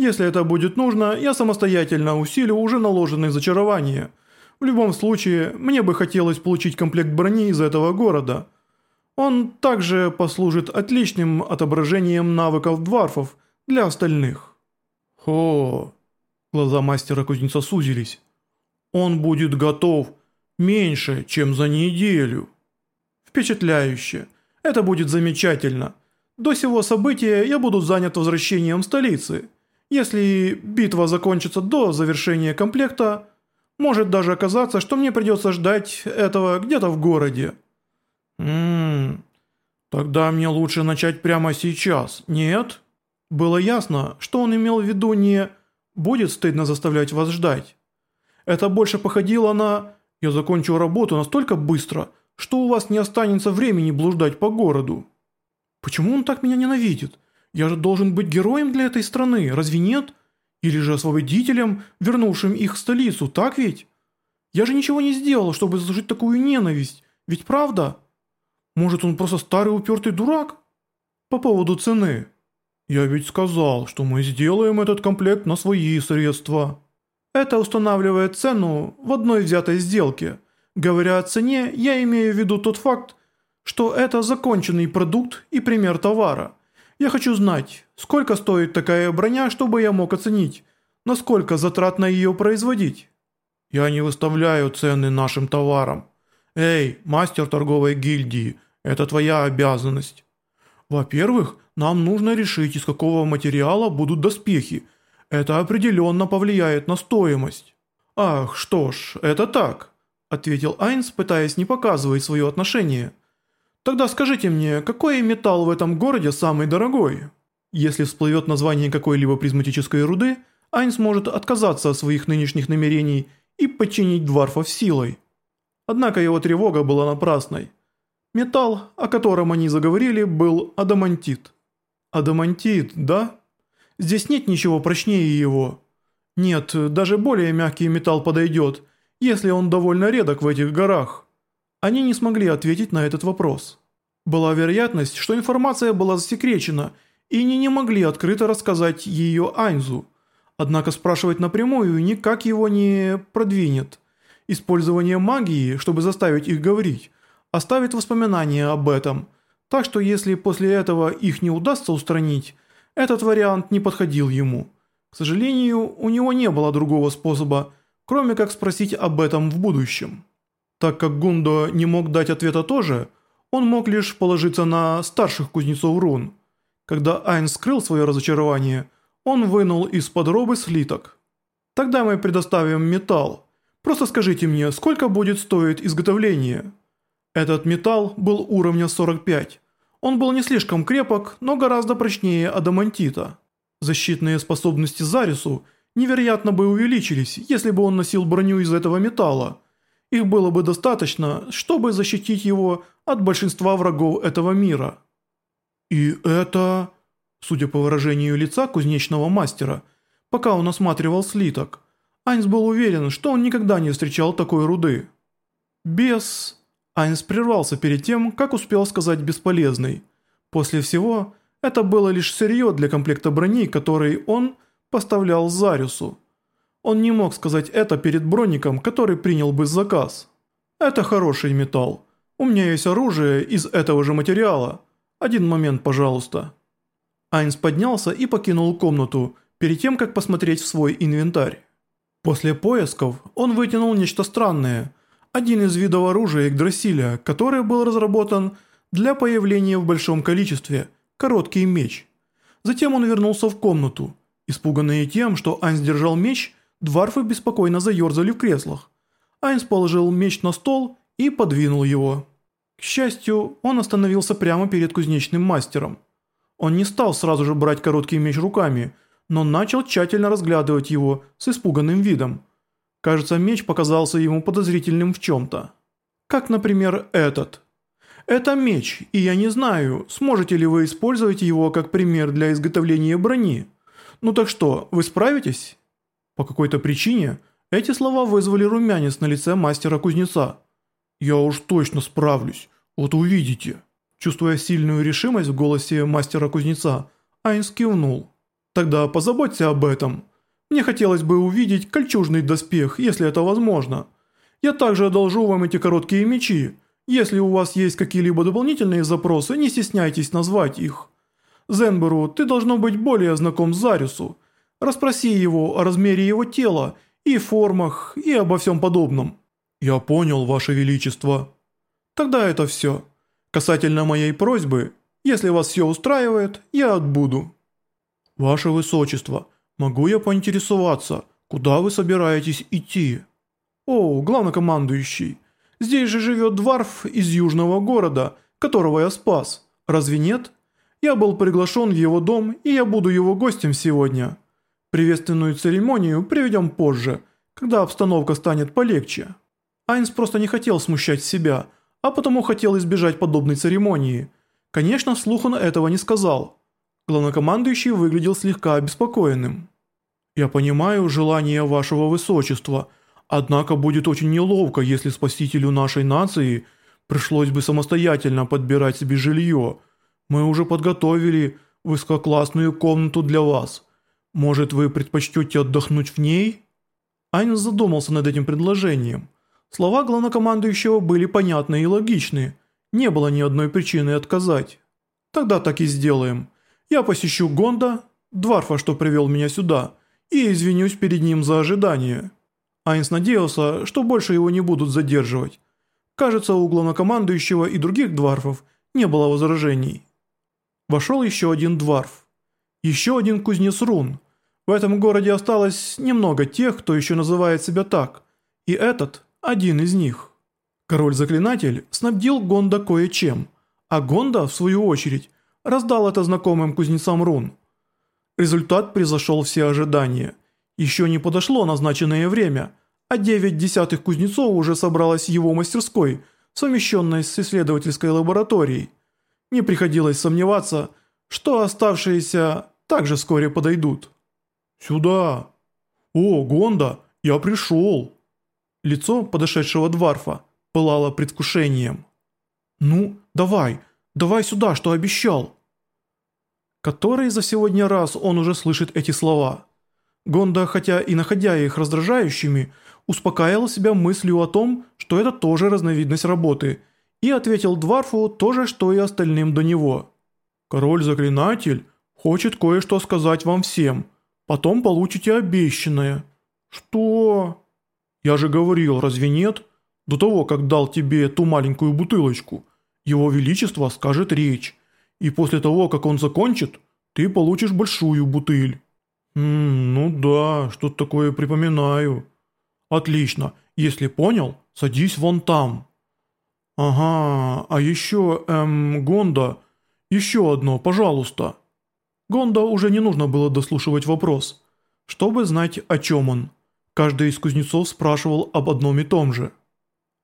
Если это будет нужно, я самостоятельно усилю уже наложенные зачарования. В любом случае, мне бы хотелось получить комплект брони из этого города. Он также послужит отличным отображением навыков дварфов для остальных. Хо. Глаза мастера-кузнеца сузились. Он будет готов меньше, чем за неделю. Впечатляюще. Это будет замечательно. До сего события я буду занят возвращением столицы. Если битва закончится до завершения комплекта, может даже оказаться, что мне придется ждать этого где-то в городе. Ммм, тогда мне лучше начать прямо сейчас, нет? Было ясно, что он имел в виду не «будет стыдно заставлять вас ждать». Это больше походило на «я закончу работу настолько быстро, что у вас не останется времени блуждать по городу». Почему он так меня ненавидит? Я же должен быть героем для этой страны, разве нет? Или же освободителем, вернувшим их в столицу, так ведь? Я же ничего не сделал, чтобы заслужить такую ненависть, ведь правда? Может он просто старый упертый дурак? По поводу цены. Я ведь сказал, что мы сделаем этот комплект на свои средства. Это устанавливает цену в одной взятой сделке. Говоря о цене, я имею в виду тот факт, что это законченный продукт и пример товара. Я хочу знать, сколько стоит такая броня, чтобы я мог оценить, насколько затратно ее производить. Я не выставляю цены нашим товарам. Эй, мастер торговой гильдии, это твоя обязанность. Во-первых, нам нужно решить, из какого материала будут доспехи. Это определенно повлияет на стоимость. Ах, что ж, это так, ответил Айнс, пытаясь не показывать свое отношение. Тогда скажите мне, какой металл в этом городе самый дорогой? Если всплывет название какой-либо призматической руды, Айн сможет отказаться от своих нынешних намерений и подчинить дварфов силой. Однако его тревога была напрасной. Металл, о котором они заговорили, был адамантит. Адамантит, да? Здесь нет ничего прочнее его. Нет, даже более мягкий металл подойдет, если он довольно редок в этих горах. Они не смогли ответить на этот вопрос. Была вероятность, что информация была засекречена, и они не могли открыто рассказать ее Айнзу. Однако спрашивать напрямую никак его не продвинет. Использование магии, чтобы заставить их говорить, оставит воспоминания об этом. Так что если после этого их не удастся устранить, этот вариант не подходил ему. К сожалению, у него не было другого способа, кроме как спросить об этом в будущем. Так как Гундо не мог дать ответа тоже, он мог лишь положиться на старших кузнецов рун. Когда Айн скрыл свое разочарование, он вынул из-под робы слиток. «Тогда мы предоставим металл. Просто скажите мне, сколько будет стоить изготовление?» Этот металл был уровня 45. Он был не слишком крепок, но гораздо прочнее адамантита. Защитные способности Зарису невероятно бы увеличились, если бы он носил броню из этого металла – их было бы достаточно, чтобы защитить его от большинства врагов этого мира. И это... Судя по выражению лица кузнечного мастера, пока он осматривал слиток, Айнс был уверен, что он никогда не встречал такой руды. Без... Айнс прервался перед тем, как успел сказать «бесполезный». После всего, это было лишь сырье для комплекта брони, который он поставлял Зариусу. Он не мог сказать это перед броником, который принял бы заказ. «Это хороший металл. У меня есть оружие из этого же материала. Один момент, пожалуйста». Айнс поднялся и покинул комнату, перед тем, как посмотреть в свой инвентарь. После поисков он вытянул нечто странное, один из видов оружия Игдрасиля, который был разработан для появления в большом количестве, короткий меч. Затем он вернулся в комнату. Испуганный тем, что Айнс держал меч, Дварфы беспокойно заерзали в креслах. Айнс положил меч на стол и подвинул его. К счастью, он остановился прямо перед кузнечным мастером. Он не стал сразу же брать короткий меч руками, но начал тщательно разглядывать его с испуганным видом. Кажется, меч показался ему подозрительным в чем-то. Как, например, этот. Это меч, и я не знаю, сможете ли вы использовать его как пример для изготовления брони. Ну так что, вы справитесь? По какой-то причине эти слова вызвали румянец на лице мастера-кузнеца. «Я уж точно справлюсь, вот увидите». Чувствуя сильную решимость в голосе мастера-кузнеца, Айнс кивнул. Тогда позаботься об этом. Мне хотелось бы увидеть кольчужный доспех, если это возможно. Я также одолжу вам эти короткие мечи. Если у вас есть какие-либо дополнительные запросы, не стесняйтесь назвать их. Зенберу, ты должно быть более знаком с Зарюсу. Расспроси его о размере его тела и формах и обо всем подобном. Я понял, ваше величество. Тогда это все. Касательно моей просьбы, если вас все устраивает, я отбуду. Ваше высочество, могу я поинтересоваться, куда вы собираетесь идти? О, главнокомандующий, здесь же живет дворф из южного города, которого я спас. Разве нет? Я был приглашен в его дом, и я буду его гостем сегодня. Приветственную церемонию приведем позже, когда обстановка станет полегче. Айнс просто не хотел смущать себя, а потому хотел избежать подобной церемонии. Конечно, вслух он этого не сказал. Главнокомандующий выглядел слегка обеспокоенным. «Я понимаю желание вашего высочества, однако будет очень неловко, если спасителю нашей нации пришлось бы самостоятельно подбирать себе жилье», мы уже подготовили высококлассную комнату для вас. Может, вы предпочтете отдохнуть в ней?» Айнс задумался над этим предложением. Слова главнокомандующего были понятны и логичны. Не было ни одной причины отказать. «Тогда так и сделаем. Я посещу Гонда, дворфа, что привел меня сюда, и извинюсь перед ним за ожидание». Айнс надеялся, что больше его не будут задерживать. Кажется, у главнокомандующего и других дворфов не было возражений. Вошел еще один дворф. Еще один кузнец рун. В этом городе осталось немного тех, кто еще называет себя так. И этот – один из них. Король-заклинатель снабдил Гонда кое-чем, а Гонда, в свою очередь, раздал это знакомым кузнецам рун. Результат превзошел все ожидания. Еще не подошло назначенное время, а девять десятых кузнецов уже собралось в его мастерской, совмещенной с исследовательской лабораторией. Не приходилось сомневаться, что оставшиеся также вскоре подойдут. «Сюда!» «О, Гонда, я пришел!» Лицо подошедшего дворфа пылало предвкушением. «Ну, давай, давай сюда, что обещал!» Который за сегодня раз он уже слышит эти слова. Гонда, хотя и находя их раздражающими, успокаивал себя мыслью о том, что это тоже разновидность работы – и ответил Дварфу то же, что и остальным до него. «Король-заклинатель хочет кое-что сказать вам всем, потом получите обещанное». «Что?» «Я же говорил, разве нет? До того, как дал тебе ту маленькую бутылочку, его величество скажет речь, и после того, как он закончит, ты получишь большую бутыль». «Ммм, ну да, что-то такое припоминаю». «Отлично, если понял, садись вон там». «Ага, а еще, эм, Гонда, еще одно, пожалуйста». Гонда уже не нужно было дослушивать вопрос, чтобы знать, о чем он. Каждый из кузнецов спрашивал об одном и том же.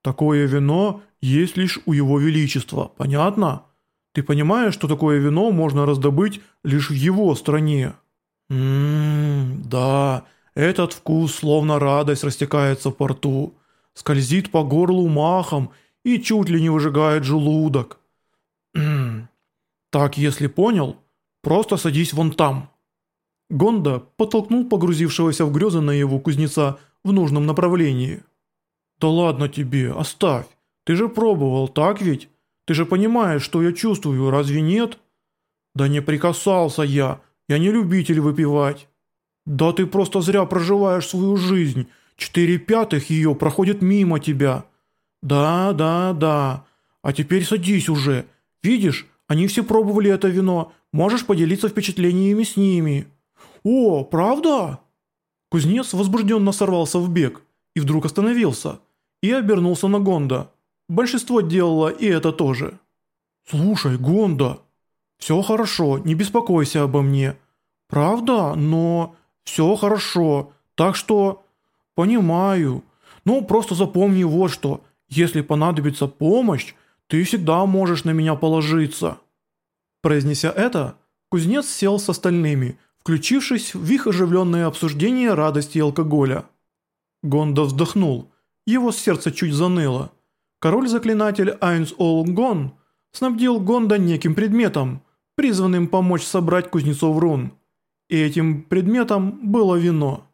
«Такое вино есть лишь у его величества, понятно? Ты понимаешь, что такое вино можно раздобыть лишь в его стране?» «Ммм, да, этот вкус словно радость растекается по рту, скользит по горлу махом и чуть ли не выжигает желудок. Так, если понял, просто садись вон там. Гонда подтолкнул погрузившегося в грезы на его кузнеца в нужном направлении. «Да ладно тебе, оставь. Ты же пробовал, так ведь? Ты же понимаешь, что я чувствую, разве нет?» «Да не прикасался я, я не любитель выпивать». «Да ты просто зря проживаешь свою жизнь, четыре пятых ее проходит мимо тебя». «Да, да, да. А теперь садись уже. Видишь, они все пробовали это вино. Можешь поделиться впечатлениями с ними». «О, правда?» Кузнец возбужденно сорвался в бег и вдруг остановился и обернулся на Гонда. Большинство делало и это тоже. «Слушай, Гонда, все хорошо, не беспокойся обо мне. Правда, но все хорошо, так что...» «Понимаю. Ну, просто запомни вот что. Если понадобится помощь, ты всегда можешь на меня положиться». Произнеся это, кузнец сел с остальными, включившись в их оживленное обсуждение радости алкоголя. Гонда вздохнул, его сердце чуть заныло. Король-заклинатель Айнс Олгон снабдил Гонда неким предметом, призванным помочь собрать кузнецов рун. и этим предметом было вино.